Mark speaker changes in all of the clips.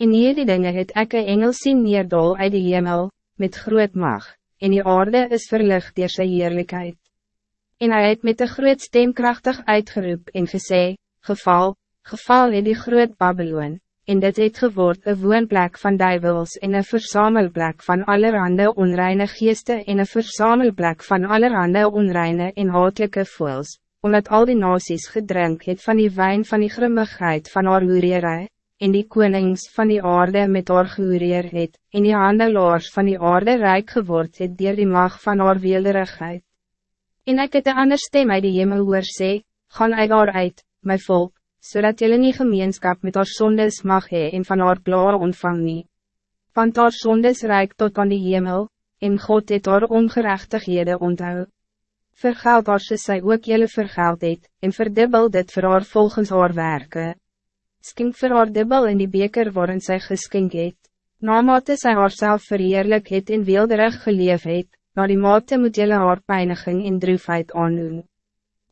Speaker 1: En hierdie dinge het ek een engel sien neerdol uit die hemel, met groot mag, en die aarde is verlicht door sy heerlijkheid. En hij het met de groot stem krachtig uitgeroep en gesê, geval, geval in die groot Babylon, en dit het geword een woonplek van duivels en een verzamelplek van allerhande onreine geeste en een verzamelplek van allerhande onreine en hatelijke voels, omdat al die nasies gedrink het van die wijn van die grimmigheid van haar hoerierij, en die konings van die aarde met haar gehoereer het, en die handelaars van die aarde rijk geword het dier die mag van haar weelderigheid. En ek het een ander stem uit die hemel hoor sê, gaan uit haar uit, my volk, zodat jullie nie gemeenskap met haar sondes mag hee en van haar blauwe ontvang nie. Want haar sondes rijk tot aan die hemel, en God het haar ongerechtighede onthou. Vergeld haar soos sy ook jylle vergeld het, en verdubbel dit vir haar volgens haar werken skink vir haar dubbel in die beker waarin sy geskink het. Namate sy haarself verheerlik het en weelderig geleef het, na die mate moet jylle haar pijniging en droefheid aandoen.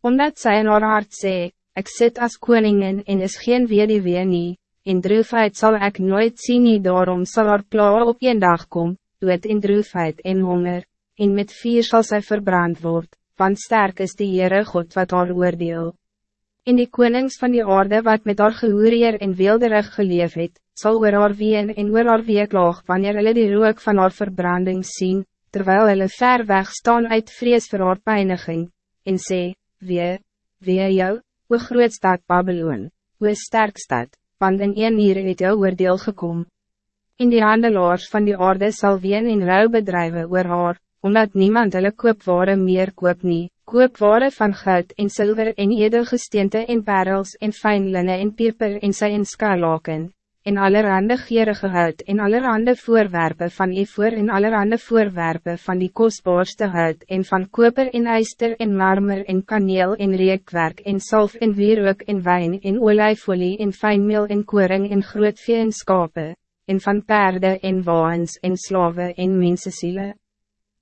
Speaker 1: Omdat sy in haar hart sê, ik zit als koningin en is geen wediwee nie, en droefheid zal ik nooit zien nie daarom sal haar plaal op een dag kom, dood in droefheid en honger, en met vier zal zij verbrand worden, want sterk is die Heere God wat haar oordeel. En die konings van die aarde wat met haar gehoorier en weelderig geleef het, sal oor haar ween en oor haar weeklaag wanneer hulle die rook van haar verbranding zien, terwijl hulle ver weg staan uit vrees vir haar pijniging, en sê, Wee, wee jou, o groot stad Babylon, o sterk stad, want in een hier het jou oordeel gekom. In die handelaars van die aarde sal ween en rouw bedrijven oor haar, omdat niemand hulle koopware meer koop nie, koopware van goud en zilver en edelgesteente en parels en fijn linnen en peper en sy en skalaken, en allerhande gierige hout en allerhande voorwerpen van ivoor en allerhande voorwerpen van die kostbaarste hout en van koper en ijster en marmer en kaneel en reekwerk en salf en wierook en wijn en olijfolie en fijnmeel en koring en grootvee en skape, en van paarden en waans en slaven en mensesiele.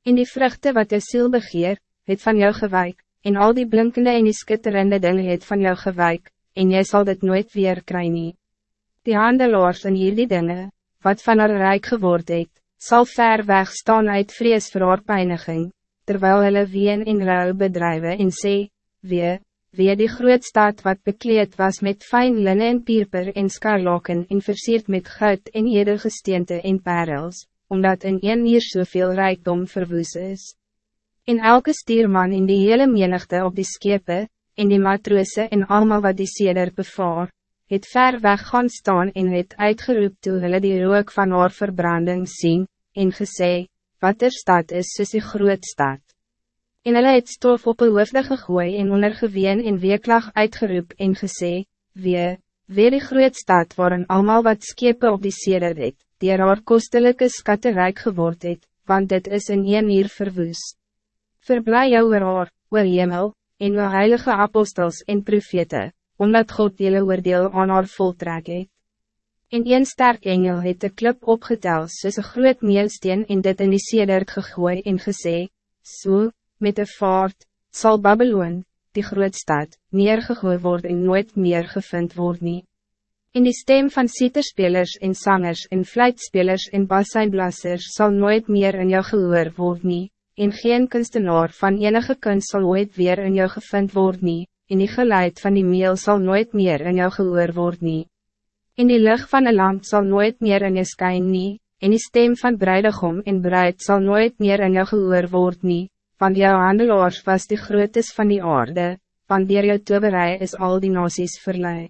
Speaker 1: En die vruchten wat de ziel begeer, het van jou gewijk, en al die blinkende en die skitterende dingen het van jou gewijk, en jy zal dit nooit weer kry nie. Die handelaars en hierdie dinge, wat van haar rijk geword het, sal ver weg staan uit vrees vir haar pijniging, terwijl hulle ween en rouw bedrijven en sê, wee, wee die groot stad wat bekleed was met fijn linnen en pierper en skarlaken en versierd met goud en edelgesteente en parels, omdat in een hier soveel rijkdom verwoes is en elke stierman in die hele menigte op die skepe, en die matroose en allemaal wat die seder bevaar, het ver weg gaan staan en het uitgeroep toe hulle die rook van haar verbranding sien, en gesê, wat er stad is soos die groot stad. En hulle het stof op een hoofde gegooi en ondergeween en weeklag uitgeroep en gesê, wee, weer die groot stad waarin allemaal wat skepe op die seder het, die er haar kostelijke skatte rijk geword het, want dit is in een uur verwoest. Verblij jou oor haar, o hemel, en o heilige apostels en profete, omdat God jylle oordeel aan haar voltrek het. En een sterk engel het de klip opgetel soos een groot meelsteen en dit in die sedert gegooi en gesê, so, met de vaart, zal Babylon, die groot stad, neergegooi word en nooit meer gevind word nie. In die stem van sieterspelers en zangers en fluitspelers en bassijnblassers zal nooit meer in jou gehoor word nie en geen kunstenaar van enige kunst zal ooit weer in jou gevind word nie, en die geluid van die meel zal nooit meer in jou gehoor word nie. En die lucht van een lamp zal nooit meer in jou skyn nie, en die stem van bruidegom en bruid zal nooit meer in jou gehoor word nie, want jou handelaars was die grootes van die aarde, want dier jou toberij is al die nasies verlei.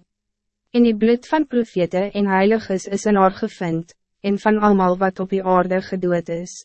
Speaker 1: En die bloed van profete en heiliges is in haar gevind, en van allemaal wat op die aarde gedood is.